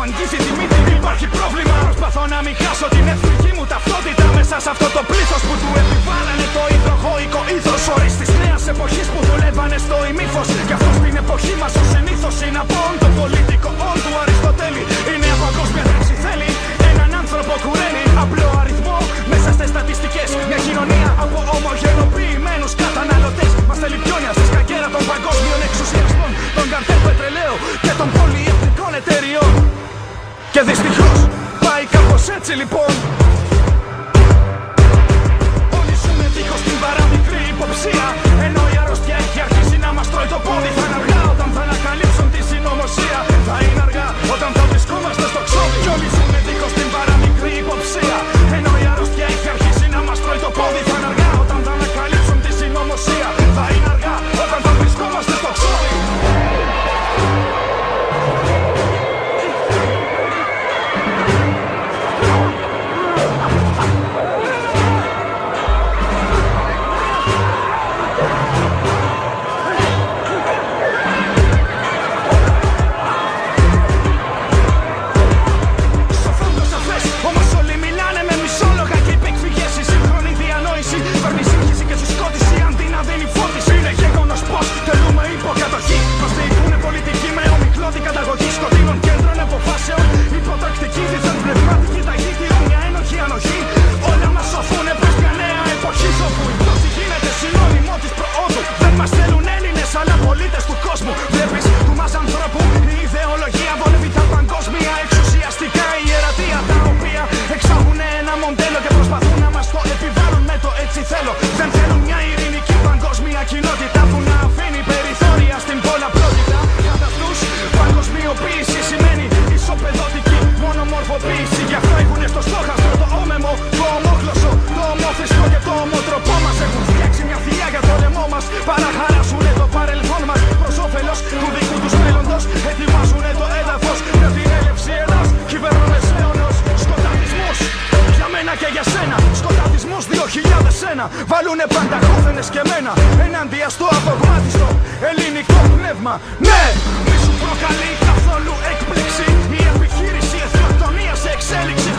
Μου αγγίζει τη μύτη. Υπάρχει πρόβλημα. Προσπαθώ να μην χάσω την εθνική μου ταυτότητα μέσα σε αυτό το πλήθος που του επιβάλλανε το υδροχόικο είδο. Όρε της νέας εποχής που δουλεύανε στο ημίφο. Κι αυτός στην εποχή μας ο συνήθως είναι από όν το πολιτικό όν του Αριστοτέλη. Η νέα παγκόσμια τάξη θέλει έναν άνθρωπο κουρέλι. Απλό αριθμό μέσα στι στατιστικές. Μια κοινωνία από ομογενοποιημένους καταναλωτές. Μας θέλει πιόνια στη σκακέρα των παγκόσμιων εξουσιαστών. Των καρτέλ πετρελαίου και των πολυεθνικών εταιριών. Και δυστυχώς πάει κάπως έτσι λοιπόν. Παραχαράσουν το παρελθόν μας προς όφελος του δικού τους μέλλοντος. Ετοιμάζουν το έδαφος για την έλευση Ελλάς. Κυβερνομεσαίωνος, σκοταδισμούς για μένα και για σένα. Σκοταδισμούς 2001. Βάλουνε πανταχώθενες και μένα ενάντια στο απογμάτιστο ελληνικό πνεύμα. Ναι, μη σου προκαλεί καθόλου έκπληξη η επιχείρηση εθνοκτονίας σε εξέλιξη.